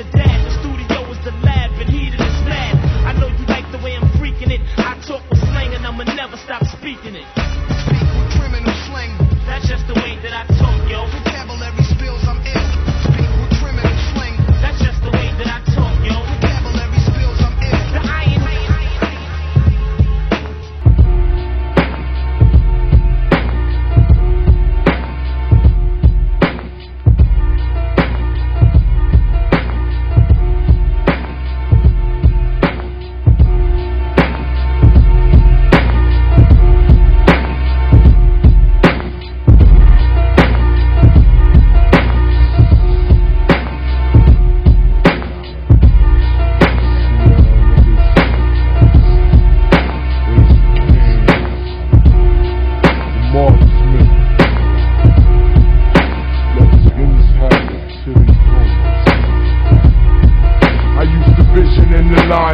your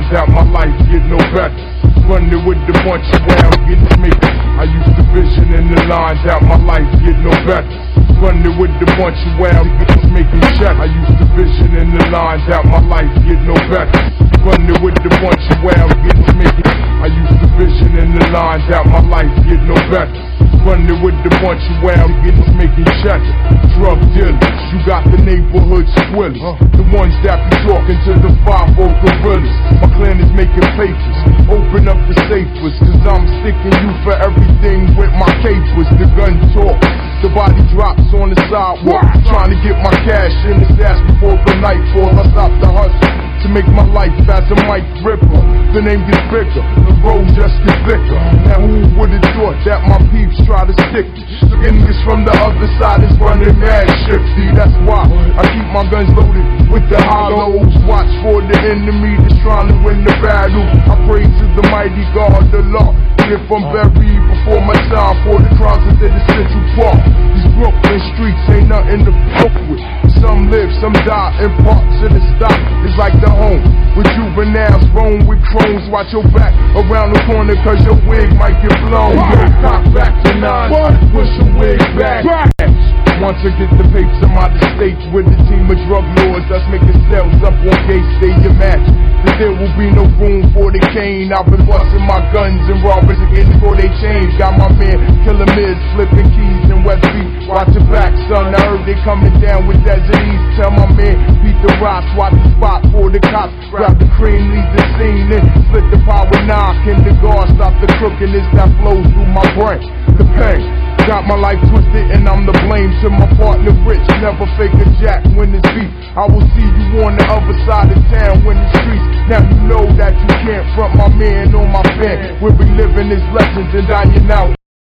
lines that my life get no better. Running with the bunch around getting smacked. I used to vision in the lines that my life get no better. Running with the bunch around making check. I used to vision in the lines that my life get no better. Running with the bunch around getting making. I used to vision in the lines that my life get no better. Running with the bunch around getting making check. Drug you got the neighborhood squillers. The ones that be talking to the 5 gorillas. My clan is making papers. Open up the safers, cause I'm sticking you for everything with my capers. The gun talk, the body drops on the sidewalk. Trying to get my cash in the stash before the nightfall. I stop the hustle to make my life as a mic ripper. The name gets bigger, the road just gets thicker. Now who would've thought that my peeps try to stick me? Niggas from the other side is running mad shifty. That's why Guns loaded with the hollows. Watch for the enemy that's trying to win the battle. I pray to the mighty God, the Lord. If I'm buried before my time for the crowds into the Central Park. These Brooklyn streets ain't nothing to fuck with. Some live, some die in parts of the stock. It's like the home with juveniles roam with crones. Watch your back around the corner cause your wig might get blown. Yo, cock back to nine. Push your wig back. Want to get the papers I'm out of with a team of drug lords that's making sales up on gay stadium match. That there will be no room for the cane. I've been busting my guns and robbers again before they change. Got my man Killer Miz flipping keys in West Beach. Watch your back, son. I heard they coming down with Desert East. Tell my man beat the rocks, watch the spot for the cops. Grab the cream, leave the scene, then split the power knock. In the guard, stop the crookedness that flows through my brain. The pain. Got my life twisted and I'm the blame to my partner Rich. Never fake a jack when it's beef. I will see you on the other side of town when the streets. Now you know that you can't front my man on my pen. We'll be living as legends and dying out